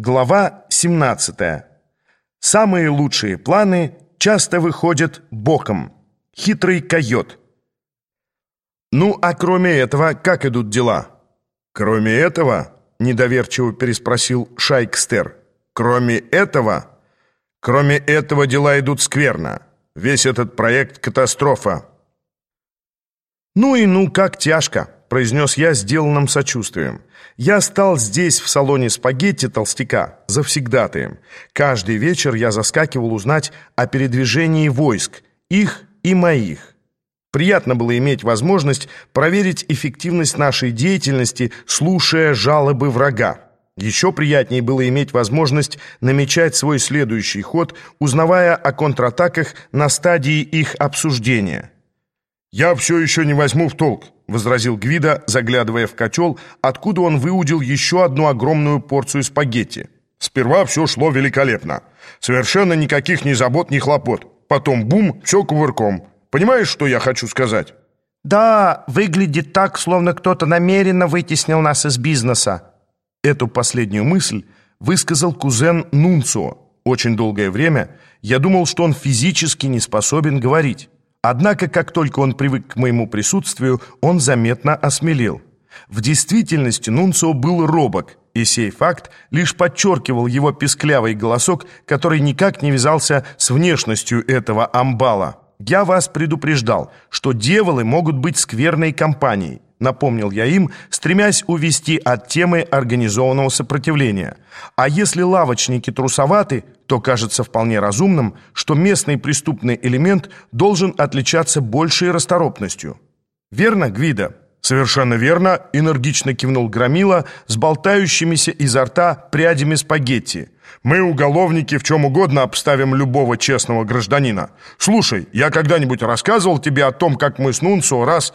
Глава 17. Самые лучшие планы часто выходят боком. Хитрый койот. «Ну, а кроме этого, как идут дела?» «Кроме этого?» — недоверчиво переспросил Шайкстер. «Кроме этого?» «Кроме этого дела идут скверно. Весь этот проект — катастрофа». «Ну и ну, как тяжко!» — произнес я сделанным сочувствием. «Я стал здесь, в салоне спагетти толстяка, завсегдатаем. Каждый вечер я заскакивал узнать о передвижении войск, их и моих. Приятно было иметь возможность проверить эффективность нашей деятельности, слушая жалобы врага. Еще приятнее было иметь возможность намечать свой следующий ход, узнавая о контратаках на стадии их обсуждения». «Я все еще не возьму в толк», — возразил Гвида, заглядывая в котел, откуда он выудил еще одну огромную порцию спагетти. «Сперва все шло великолепно. Совершенно никаких ни забот, ни хлопот. Потом бум, все кувырком. Понимаешь, что я хочу сказать?» «Да, выглядит так, словно кто-то намеренно вытеснил нас из бизнеса». Эту последнюю мысль высказал кузен Нунцо. Очень долгое время я думал, что он физически не способен говорить. Однако, как только он привык к моему присутствию, он заметно осмелел. В действительности Нунцио был робок, и сей факт лишь подчеркивал его песклявый голосок, который никак не вязался с внешностью этого амбала. «Я вас предупреждал, что дьяволы могут быть скверной компанией», напомнил я им, стремясь увести от темы организованного сопротивления. А если лавочники трусоваты, то кажется вполне разумным, что местный преступный элемент должен отличаться большей расторопностью. Верно, Гвида? Совершенно верно, энергично кивнул Громила с болтающимися изо рта прядями спагетти. Мы, уголовники, в чем угодно обставим любого честного гражданина. Слушай, я когда-нибудь рассказывал тебе о том, как мы с Нунцо раз...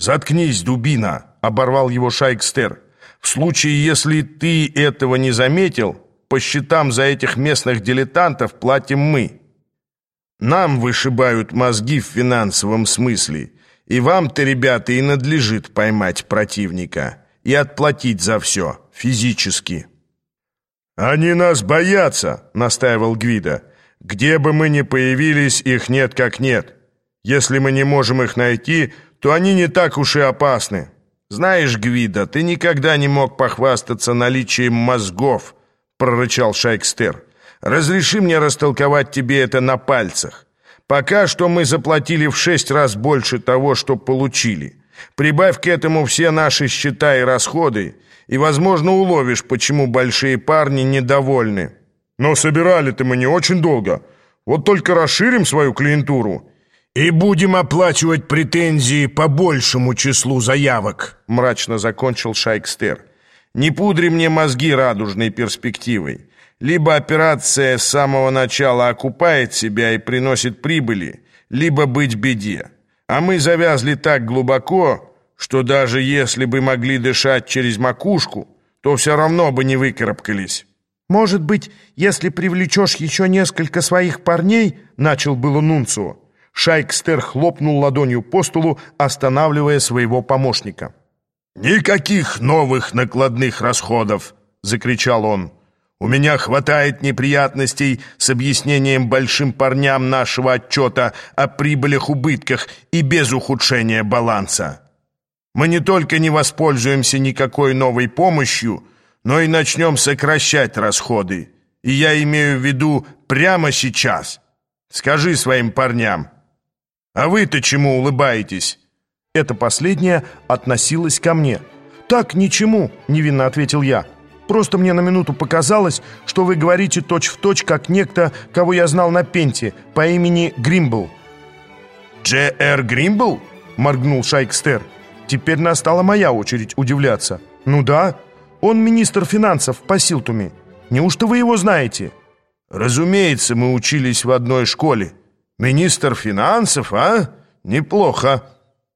«Заткнись, дубина!» — оборвал его Шайкстер. «В случае, если ты этого не заметил, по счетам за этих местных дилетантов платим мы. Нам вышибают мозги в финансовом смысле, и вам-то, ребята, и надлежит поймать противника и отплатить за все, физически». «Они нас боятся», — настаивал Гвида. «Где бы мы ни появились, их нет как нет. Если мы не можем их найти, то они не так уж и опасны. Знаешь, Гвида, ты никогда не мог похвастаться наличием мозгов, прорычал Шайкстер. Разреши мне растолковать тебе это на пальцах. Пока что мы заплатили в шесть раз больше того, что получили. Прибавь к этому все наши счета и расходы, и, возможно, уловишь, почему большие парни недовольны. Но собирали-то мы не очень долго. Вот только расширим свою клиентуру, «И будем оплачивать претензии по большему числу заявок», — мрачно закончил Шайкстер. «Не пудри мне мозги радужной перспективой. Либо операция с самого начала окупает себя и приносит прибыли, либо быть беде. А мы завязли так глубоко, что даже если бы могли дышать через макушку, то все равно бы не выкарабкались». «Может быть, если привлечешь еще несколько своих парней», — начал было Нунцу, — Шайкстер хлопнул ладонью по столу, останавливая своего помощника. «Никаких новых накладных расходов!» — закричал он. «У меня хватает неприятностей с объяснением большим парням нашего отчета о прибылях-убытках и без ухудшения баланса. Мы не только не воспользуемся никакой новой помощью, но и начнем сокращать расходы. И я имею в виду прямо сейчас. Скажи своим парням, «А вы-то чему улыбаетесь?» Это последнее относилось ко мне. «Так, ничему», — невинно ответил я. «Просто мне на минуту показалось, что вы говорите точь-в-точь, точь, как некто, кого я знал на пенте, по имени Гримбл». «Дж.Р. Гримбл?» — моргнул Шайкстер. Теперь настала моя очередь удивляться. «Ну да, он министр финансов по Силтуме. Неужто вы его знаете?» «Разумеется, мы учились в одной школе», Министр финансов, а? Неплохо.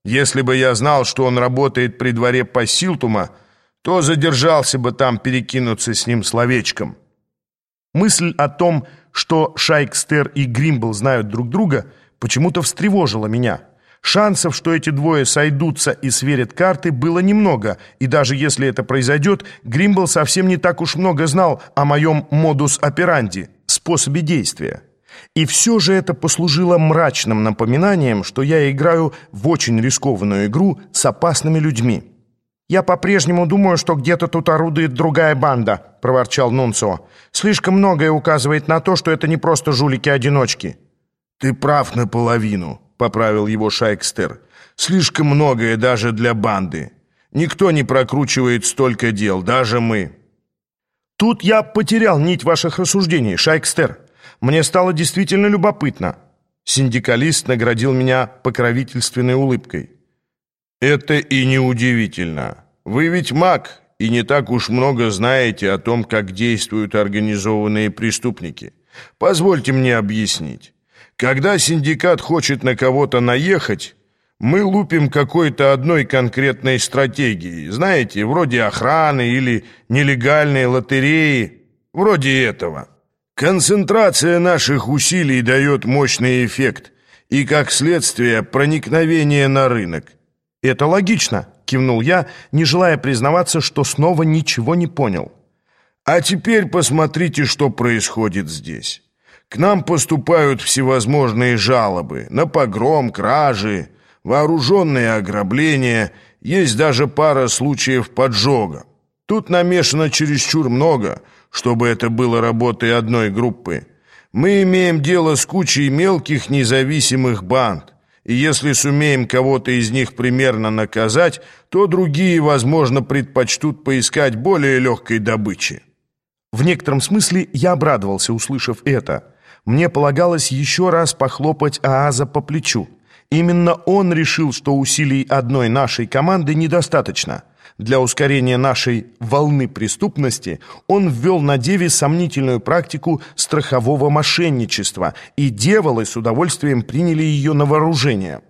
Если бы я знал, что он работает при дворе Пассилтума, то задержался бы там перекинуться с ним словечком. Мысль о том, что Шайкстер и Гримбл знают друг друга, почему-то встревожила меня. Шансов, что эти двое сойдутся и сверят карты, было немного, и даже если это произойдет, Гримбл совсем не так уж много знал о моем модус операнди, способе действия. И все же это послужило мрачным напоминанием, что я играю в очень рискованную игру с опасными людьми. «Я по-прежнему думаю, что где-то тут орудует другая банда», — проворчал Нунцо. «Слишком многое указывает на то, что это не просто жулики-одиночки». «Ты прав наполовину», — поправил его Шайкстер. «Слишком многое даже для банды. Никто не прокручивает столько дел, даже мы». «Тут я потерял нить ваших рассуждений, Шайкстер. Мне стало действительно любопытно». Синдикалист наградил меня покровительственной улыбкой. «Это и неудивительно. Вы ведь маг, и не так уж много знаете о том, как действуют организованные преступники. Позвольте мне объяснить. Когда синдикат хочет на кого-то наехать, мы лупим какой-то одной конкретной стратегией, знаете, вроде охраны или нелегальной лотереи, вроде этого. Концентрация наших усилий дает мощный эффект и, как следствие, проникновение на рынок. «Это логично», — кивнул я, не желая признаваться, что снова ничего не понял. «А теперь посмотрите, что происходит здесь». К нам поступают всевозможные жалобы на погром, кражи, вооруженные ограбления, есть даже пара случаев поджога. Тут намешано чересчур много, чтобы это было работой одной группы. Мы имеем дело с кучей мелких независимых банд, и если сумеем кого-то из них примерно наказать, то другие, возможно, предпочтут поискать более легкой добычи. В некотором смысле я обрадовался, услышав это – мне полагалось еще раз похлопать Ааза по плечу. Именно он решил, что усилий одной нашей команды недостаточно. Для ускорения нашей волны преступности он ввел на Деве сомнительную практику страхового мошенничества, и деволы с удовольствием приняли ее на вооружение.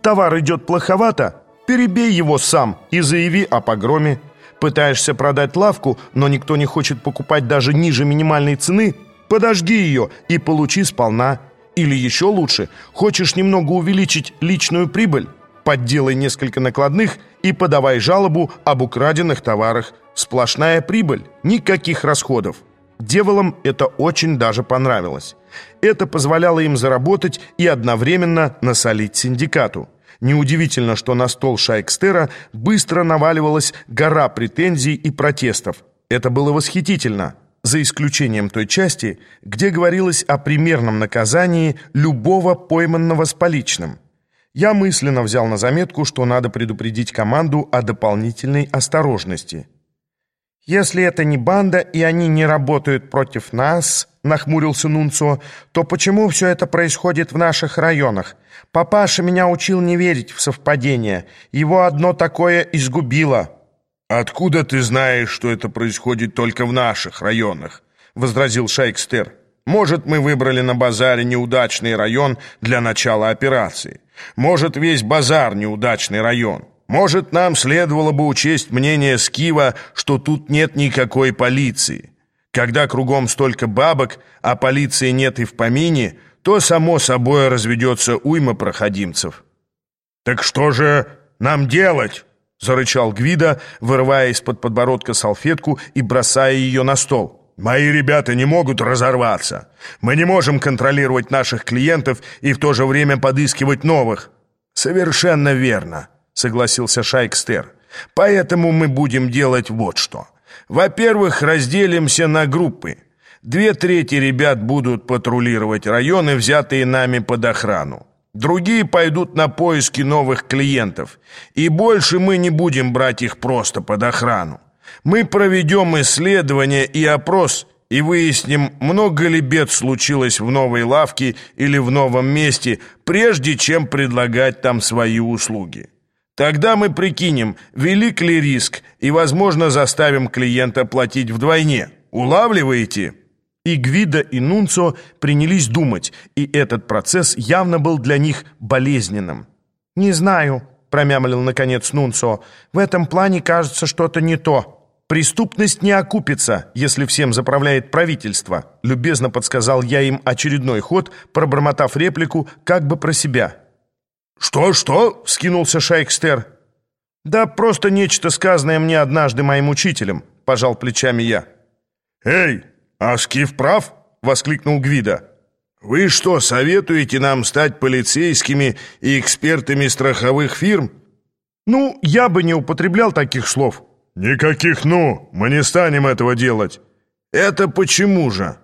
«Товар идет плоховато? Перебей его сам и заяви о погроме. Пытаешься продать лавку, но никто не хочет покупать даже ниже минимальной цены – Подожги ее и получи сполна. Или еще лучше, хочешь немного увеличить личную прибыль? Подделай несколько накладных и подавай жалобу об украденных товарах. Сплошная прибыль, никаких расходов. Деволам это очень даже понравилось. Это позволяло им заработать и одновременно насолить синдикату. Неудивительно, что на стол Шайкстера быстро наваливалась гора претензий и протестов. Это было восхитительно за исключением той части, где говорилось о примерном наказании любого пойманного с поличным. Я мысленно взял на заметку, что надо предупредить команду о дополнительной осторожности. «Если это не банда, и они не работают против нас», — нахмурился Нунцо, «то почему все это происходит в наших районах? Папаша меня учил не верить в совпадения. Его одно такое изгубило». «Откуда ты знаешь, что это происходит только в наших районах?» — возразил Шейкстер. «Может, мы выбрали на базаре неудачный район для начала операции. Может, весь базар неудачный район. Может, нам следовало бы учесть мнение Скива, что тут нет никакой полиции. Когда кругом столько бабок, а полиции нет и в помине, то, само собой, разведется уйма проходимцев». «Так что же нам делать?» — зарычал Гвида, вырывая из-под подбородка салфетку и бросая ее на стол. «Мои ребята не могут разорваться. Мы не можем контролировать наших клиентов и в то же время подыскивать новых». «Совершенно верно», — согласился Шайкстер. «Поэтому мы будем делать вот что. Во-первых, разделимся на группы. Две трети ребят будут патрулировать районы, взятые нами под охрану. Другие пойдут на поиски новых клиентов. И больше мы не будем брать их просто под охрану. Мы проведем исследование и опрос и выясним, много ли бед случилось в новой лавке или в новом месте, прежде чем предлагать там свои услуги. Тогда мы прикинем, велик ли риск, и, возможно, заставим клиента платить вдвойне. Улавливаете? И Гвида, и Нунцо принялись думать, и этот процесс явно был для них болезненным. «Не знаю», — промямлил наконец Нунцо, — «в этом плане кажется что-то не то». «Преступность не окупится, если всем заправляет правительство», любезно подсказал я им очередной ход, пробормотав реплику как бы про себя. «Что-что?» — вскинулся Шайкстер. «Да просто нечто сказанное мне однажды моим учителем», — пожал плечами я. «Эй, а Скиф прав?» — воскликнул Гвида. «Вы что, советуете нам стать полицейскими и экспертами страховых фирм?» «Ну, я бы не употреблял таких слов». «Никаких «ну», мы не станем этого делать». «Это почему же?»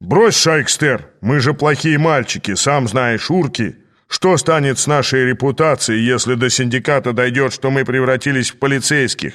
«Брось, Шайкстер, мы же плохие мальчики, сам знаешь, урки. Что станет с нашей репутацией, если до синдиката дойдет, что мы превратились в полицейских?»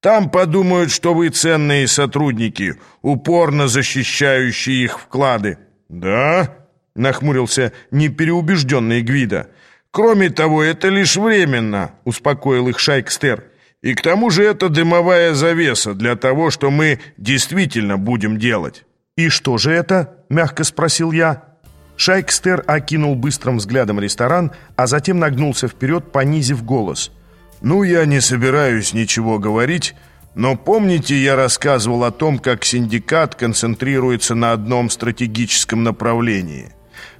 Там подумают, что вы ценные сотрудники, упорно защищающие их вклады». «Да?» — нахмурился непереубежденный Гвида. «Кроме того, это лишь временно», — успокоил их Шайкстер. «И к тому же это дымовая завеса для того, что мы действительно будем делать». «И что же это?» — мягко спросил я. Шайкстер окинул быстрым взглядом ресторан, а затем нагнулся вперед, понизив голос — «Ну, я не собираюсь ничего говорить, но помните, я рассказывал о том, как синдикат концентрируется на одном стратегическом направлении?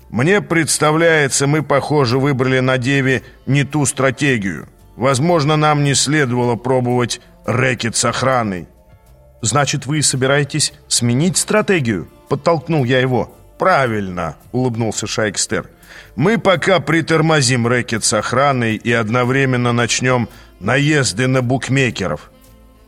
Мне представляется, мы, похоже, выбрали на Деве не ту стратегию. Возможно, нам не следовало пробовать рэкет с охраной». «Значит, вы собираетесь сменить стратегию?» — подтолкнул я его. «Правильно», — улыбнулся Шайкстер. «Мы пока притормозим рэкет с охраной и одновременно начнем наезды на букмекеров».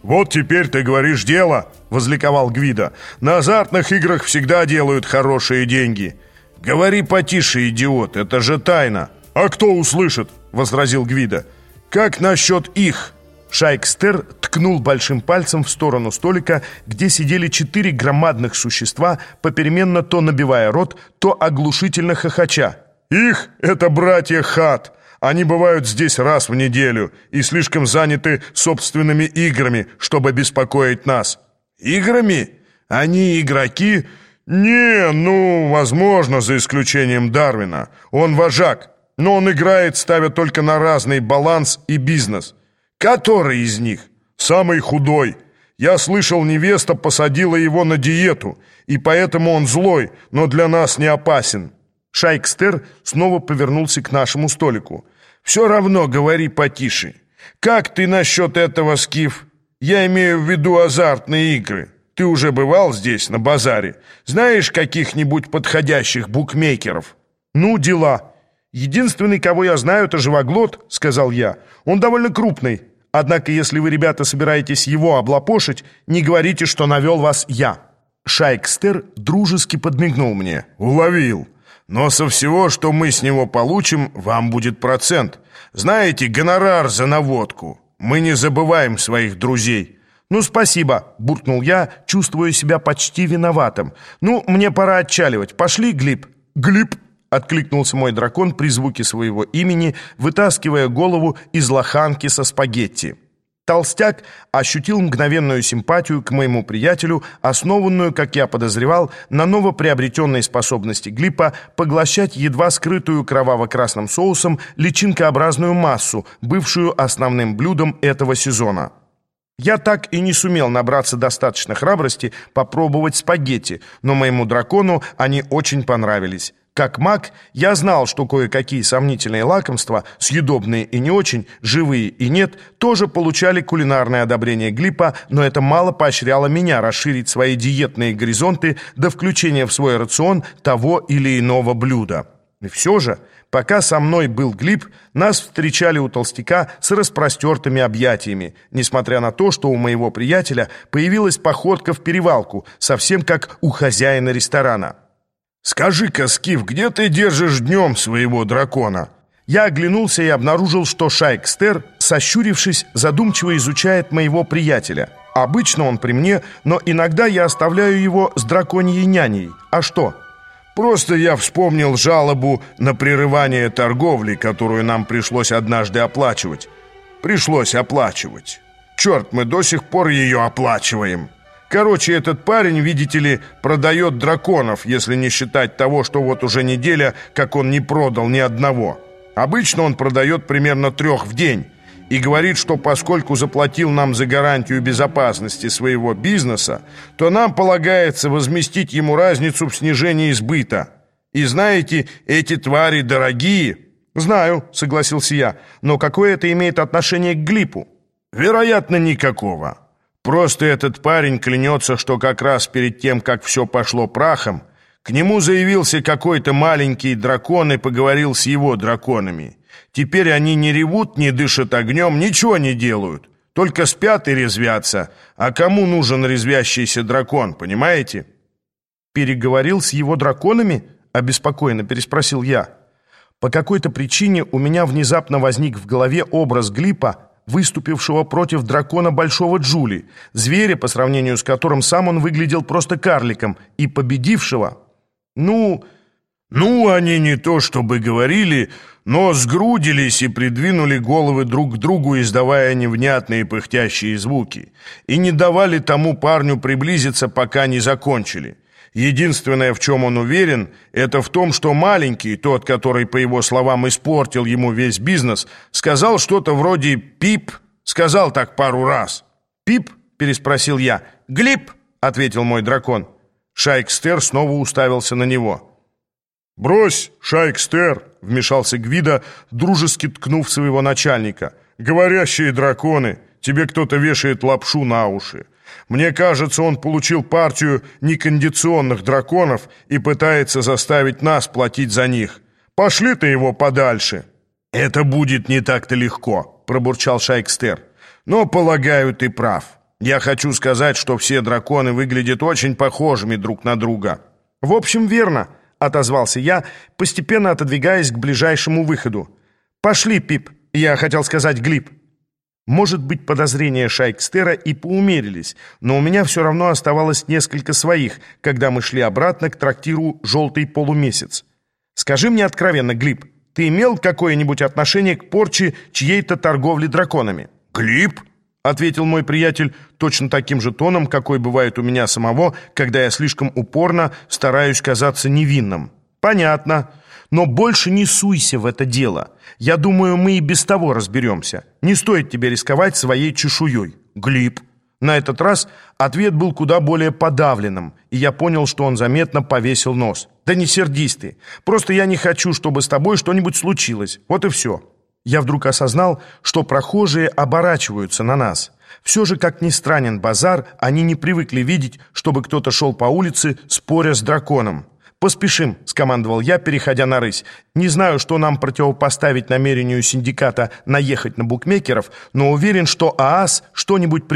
«Вот теперь ты говоришь дело», — возликовал Гвида. «На азартных играх всегда делают хорошие деньги». «Говори потише, идиот, это же тайна». «А кто услышит?» — возразил Гвида. «Как насчет их?» Шайкстер ткнул большим пальцем в сторону столика, где сидели четыре громадных существа, попеременно то набивая рот, то оглушительно хохоча. «Их — это братья Хат. Они бывают здесь раз в неделю и слишком заняты собственными играми, чтобы беспокоить нас». «Играми? Они игроки?» «Не, ну, возможно, за исключением Дарвина. Он вожак, но он играет, ставя только на разный баланс и бизнес». «Который из них?» «Самый худой. Я слышал, невеста посадила его на диету, и поэтому он злой, но для нас не опасен». Шайкстер снова повернулся к нашему столику. «Все равно говори потише. Как ты насчет этого, Скиф? Я имею в виду азартные игры. Ты уже бывал здесь, на базаре? Знаешь каких-нибудь подходящих букмекеров?» «Ну, дела. Единственный, кого я знаю, это Живоглот», — сказал я. «Он довольно крупный. Однако, если вы, ребята, собираетесь его облапошить, не говорите, что навел вас я». Шайкстер дружески подмигнул мне. «Уловил. Но со всего, что мы с него получим, вам будет процент. Знаете, гонорар за наводку. Мы не забываем своих друзей». «Ну, спасибо», — буркнул я, чувствуя себя почти виноватым. «Ну, мне пора отчаливать. Пошли, Глиб». «Глиб», Откликнулся мой дракон при звуке своего имени, вытаскивая голову из лоханки со спагетти. Толстяк ощутил мгновенную симпатию к моему приятелю, основанную, как я подозревал, на новоприобретенной способности Глипа поглощать едва скрытую кроваво-красным соусом личинкообразную массу, бывшую основным блюдом этого сезона. Я так и не сумел набраться достаточно храбрости попробовать спагетти, но моему дракону они очень понравились. Как маг, я знал, что кое-какие сомнительные лакомства, съедобные и не очень, живые и нет, тоже получали кулинарное одобрение Глипа, но это мало поощряло меня расширить свои диетные горизонты до включения в свой рацион того или иного блюда. И все же, пока со мной был Глип, нас встречали у толстяка с распростертыми объятиями, несмотря на то, что у моего приятеля появилась походка в перевалку, совсем как у хозяина ресторана. «Скажи-ка, Скиф, где ты держишь днем своего дракона?» Я оглянулся и обнаружил, что Шайкстер, сощурившись, задумчиво изучает моего приятеля. Обычно он при мне, но иногда я оставляю его с драконьей няней. А что? Просто я вспомнил жалобу на прерывание торговли, которую нам пришлось однажды оплачивать. Пришлось оплачивать. Черт, мы до сих пор ее оплачиваем. Короче, этот парень, видите ли, продает драконов, если не считать того, что вот уже неделя, как он не продал ни одного. Обычно он продает примерно трех в день и говорит, что поскольку заплатил нам за гарантию безопасности своего бизнеса, то нам полагается возместить ему разницу в снижении сбыта. И знаете, эти твари дорогие, «Знаю», — согласился я, «но какое это имеет отношение к Глипу?» «Вероятно, никакого. Просто этот парень клянется, что как раз перед тем, как все пошло прахом, к нему заявился какой-то маленький дракон и поговорил с его драконами. Теперь они не ревут, не дышат огнем, ничего не делают. Только спят и резвятся. А кому нужен резвящийся дракон, понимаете?» «Переговорил с его драконами?» — обеспокоенно переспросил я. По какой-то причине у меня внезапно возник в голове образ Глипа, выступившего против дракона Большого Джули, зверя, по сравнению с которым сам он выглядел просто карликом, и победившего. Ну, ну, они не то чтобы говорили, но сгрудились и придвинули головы друг к другу, издавая невнятные пыхтящие звуки, и не давали тому парню приблизиться, пока не закончили. Единственное, в чем он уверен, это в том, что маленький, тот, который, по его словам, испортил ему весь бизнес, сказал что-то вроде «пип», сказал так пару раз. «Пип?» — переспросил я. «Глип!» — ответил мой дракон. Шайкстер снова уставился на него. «Брось, Шайкстер!» — вмешался Гвида, дружески ткнув своего начальника. «Говорящие драконы! Тебе кто-то вешает лапшу на уши. Мне кажется, он получил партию некондиционных драконов и пытается заставить нас платить за них. Пошли ты его подальше!» «Это будет не так-то легко», — пробурчал Шайкстер. «Но, полагаю, ты прав. Я хочу сказать, что все драконы выглядят очень похожими друг на друга». «В общем, верно», — отозвался я, постепенно отодвигаясь к ближайшему выходу. «Пошли, Пип!» — я хотел сказать Глип. Может быть, подозрения Шайкстера и поумерились, но у меня все равно оставалось несколько своих, когда мы шли обратно к трактиру «Желтый полумесяц». Скажи мне откровенно, Глип, ты имел какое-нибудь отношение к порче чьей-то торговли драконами? Глип? — ответил мой приятель точно таким же тоном, какой бывает у меня самого, когда я слишком упорно стараюсь казаться невинным. «Понятно. Но больше не суйся в это дело. Я думаю, мы и без того разберемся. Не стоит тебе рисковать своей чешуей. Глип». На этот раз ответ был куда более подавленным, и я понял, что он заметно повесил нос. «Да не сердись ты. Просто я не хочу, чтобы с тобой что-нибудь случилось. Вот и все». Я вдруг осознал, что прохожие оборачиваются на нас. Все же, как ни странен базар, они не привыкли видеть, чтобы кто-то шел по улице, споря с драконом. «Поспешим», — скомандовал я, переходя на рысь. «Не знаю, что нам противопоставить намерению синдиката наехать на букмекеров, но уверен, что ААС что-нибудь придумает».